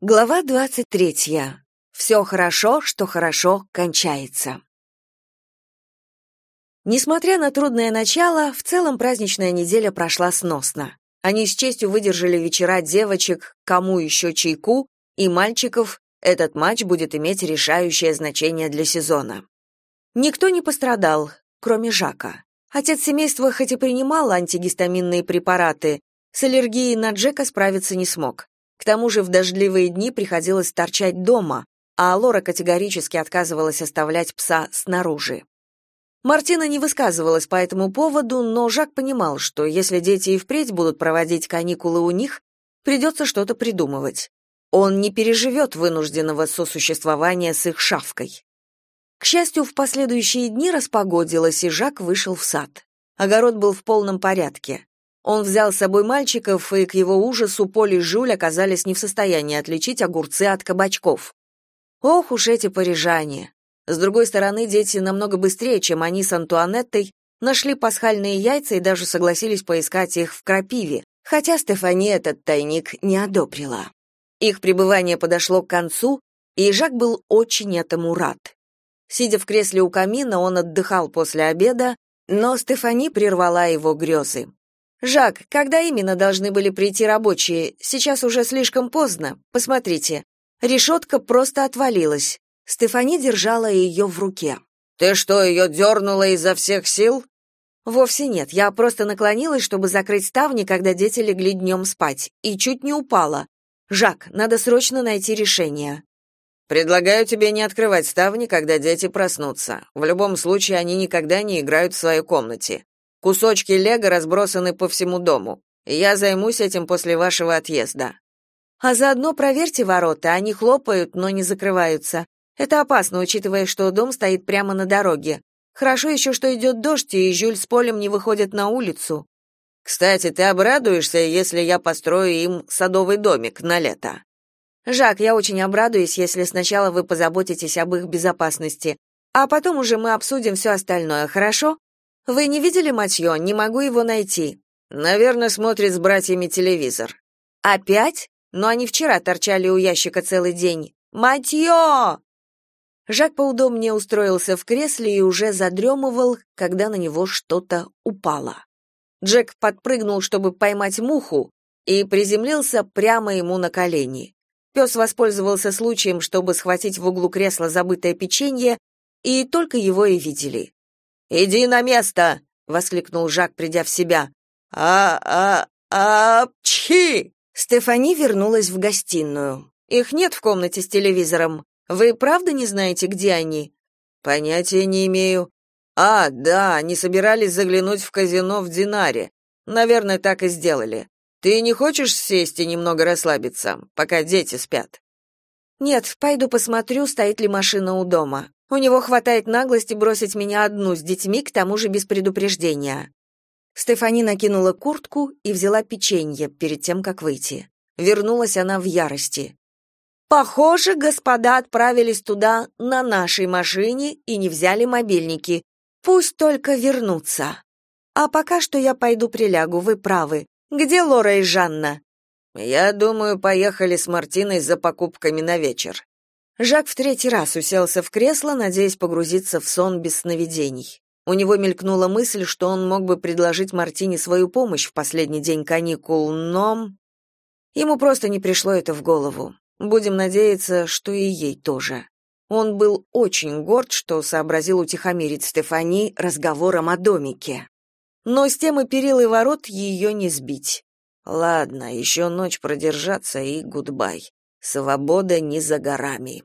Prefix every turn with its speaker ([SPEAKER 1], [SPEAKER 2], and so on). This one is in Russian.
[SPEAKER 1] Глава 23. Все хорошо, что хорошо кончается. Несмотря на трудное начало, в целом праздничная неделя прошла сносно. Они с честью выдержали вечера девочек, кому еще чайку, и мальчиков, этот матч будет иметь решающее значение для сезона. Никто не пострадал, кроме Жака. Отец семейства хоть и принимал антигистаминные препараты, с аллергией на Джека справиться не смог. К тому же в дождливые дни приходилось торчать дома, а Лора категорически отказывалась оставлять пса снаружи. Мартина не высказывалась по этому поводу, но Жак понимал, что если дети и впредь будут проводить каникулы у них, придется что-то придумывать. Он не переживет вынужденного сосуществования с их шавкой. К счастью, в последующие дни распогодилось, и Жак вышел в сад. Огород был в полном порядке. Он взял с собой мальчиков, и к его ужасу Поль и Жюль оказались не в состоянии отличить огурцы от кабачков. Ох уж эти парижане! С другой стороны, дети намного быстрее, чем они с Антуанеттой, нашли пасхальные яйца и даже согласились поискать их в крапиве, хотя Стефани этот тайник не одобрила. Их пребывание подошло к концу, и Жак был очень этому рад. Сидя в кресле у камина, он отдыхал после обеда, но Стефани прервала его грезы. «Жак, когда именно должны были прийти рабочие? Сейчас уже слишком поздно. Посмотрите. Решетка просто отвалилась. Стефани держала ее в руке.
[SPEAKER 2] «Ты что, ее дернула изо всех сил?»
[SPEAKER 1] «Вовсе нет. Я просто наклонилась, чтобы закрыть ставни, когда дети легли днем спать, и чуть не упала. Жак, надо срочно найти решение».
[SPEAKER 2] «Предлагаю тебе не открывать ставни, когда дети проснутся. В любом случае, они никогда не играют в своей комнате. Кусочки лего разбросаны по всему дому. Я займусь этим после вашего отъезда.
[SPEAKER 1] А заодно проверьте ворота, они хлопают, но не закрываются. Это опасно, учитывая, что дом стоит прямо на дороге. Хорошо еще, что идет дождь, и Жюль с Полем не выходят на улицу.
[SPEAKER 2] Кстати, ты обрадуешься, если я построю им садовый домик на лето.
[SPEAKER 1] Жак, я очень обрадуюсь, если сначала вы позаботитесь об их безопасности, а потом уже мы обсудим все остальное, хорошо? Вы не видели Матьё? Не могу его найти.
[SPEAKER 2] Наверное, смотрит с братьями телевизор.
[SPEAKER 1] Опять? Но они вчера торчали у ящика целый день. Матьё! Жак поудобнее устроился в кресле и уже задремывал, когда на него что-то упало. Джек подпрыгнул, чтобы поймать муху, и приземлился прямо ему на колени. Пес воспользовался случаем, чтобы схватить в углу кресла забытое печенье, и только его и видели.
[SPEAKER 2] «Иди на место!» — воскликнул Жак, придя в себя. «А-а-а-чхи!»
[SPEAKER 1] Стефани вернулась в гостиную. «Их нет в комнате с телевизором. Вы правда не знаете, где они?»
[SPEAKER 2] «Понятия не имею. А, да, они собирались заглянуть в казино в Динаре. Наверное, так и сделали. Ты не хочешь сесть и немного расслабиться, пока дети спят?»
[SPEAKER 1] «Нет, пойду посмотрю, стоит ли машина у дома. У него хватает наглости бросить меня одну с детьми, к тому же без предупреждения. Стефани накинула куртку и взяла печенье перед тем, как выйти. Вернулась она в ярости. Похоже, господа отправились туда на нашей машине и не взяли мобильники. Пусть только вернутся. А пока что я пойду прилягу, вы правы. Где Лора и Жанна?
[SPEAKER 2] Я думаю, поехали с Мартиной за покупками на вечер.
[SPEAKER 1] Жак в третий раз уселся в кресло, надеясь погрузиться в сон без сновидений. У него мелькнула мысль, что он мог бы предложить Мартине свою помощь в последний день каникул, но ему просто не пришло это в голову. Будем надеяться, что и ей тоже. Он был очень горд, что сообразил утихомирить Стефани разговором о домике. Но с темы перил и ворот ее не сбить.
[SPEAKER 2] Ладно, еще ночь продержаться и гудбай. Свобода не за горами.